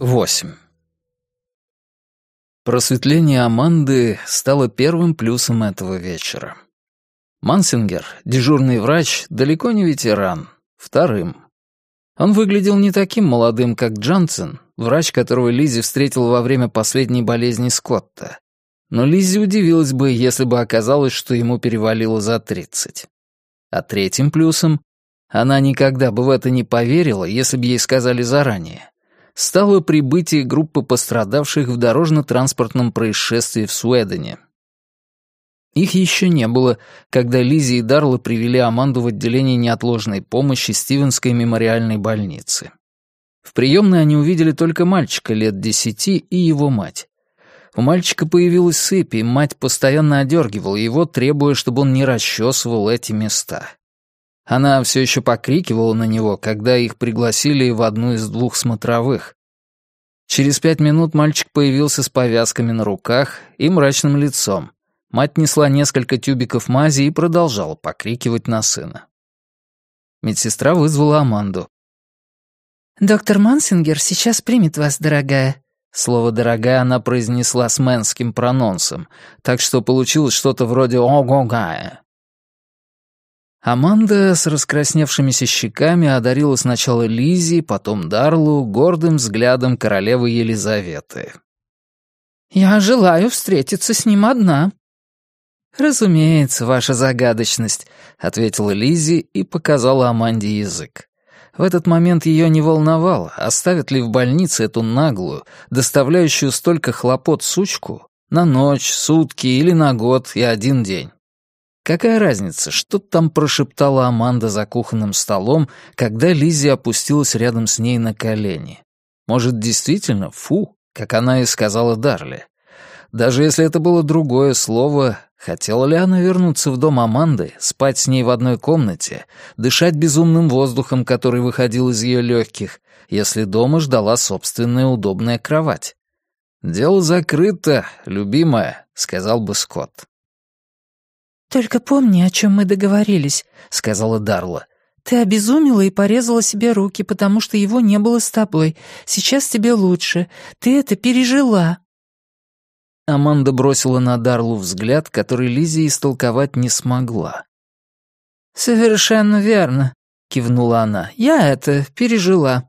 8. Просветление Аманды стало первым плюсом этого вечера. Мансингер, дежурный врач, далеко не ветеран, вторым. Он выглядел не таким молодым, как Джонсон, врач, которого Лизи встретил во время последней болезни Скотта. Но Лизи удивилась бы, если бы оказалось, что ему перевалило за тридцать. А третьим плюсом она никогда бы в это не поверила, если бы ей сказали заранее. Стало прибытие группы пострадавших в дорожно-транспортном происшествии в Суэдене. Их еще не было, когда Лизи и Дарла привели Аманду в отделение неотложной помощи Стивенской мемориальной больницы. В приемной они увидели только мальчика лет десяти и его мать. У мальчика появилась сыпь, и мать постоянно одергивала его, требуя, чтобы он не расчесывал эти места. Она все еще покрикивала на него, когда их пригласили в одну из двух смотровых. Через пять минут мальчик появился с повязками на руках и мрачным лицом. Мать несла несколько тюбиков мази и продолжала покрикивать на сына. Медсестра вызвала Аманду. «Доктор Мансингер сейчас примет вас, дорогая». Слово «дорогая» она произнесла с мэнским прононсом, так что получилось что-то вроде «ого-гая». Аманда с раскрасневшимися щеками одарила сначала Лизи, потом Дарлу гордым взглядом королевы Елизаветы. «Я желаю встретиться с ним одна». «Разумеется, ваша загадочность», — ответила Лизи и показала Аманде язык. В этот момент ее не волновало, оставят ли в больнице эту наглую, доставляющую столько хлопот сучку, на ночь, сутки или на год и один день. Какая разница, что там прошептала Аманда за кухонным столом, когда Лиззи опустилась рядом с ней на колени? Может, действительно, фу, как она и сказала Дарли. Даже если это было другое слово, хотела ли она вернуться в дом Аманды, спать с ней в одной комнате, дышать безумным воздухом, который выходил из ее легких, если дома ждала собственная удобная кровать? «Дело закрыто, любимая», — сказал бы Скотт. «Только помни, о чем мы договорились», — сказала Дарла. «Ты обезумела и порезала себе руки, потому что его не было с тобой. Сейчас тебе лучше. Ты это пережила». Аманда бросила на Дарлу взгляд, который Лизи истолковать не смогла. «Совершенно верно», — кивнула она. «Я это пережила».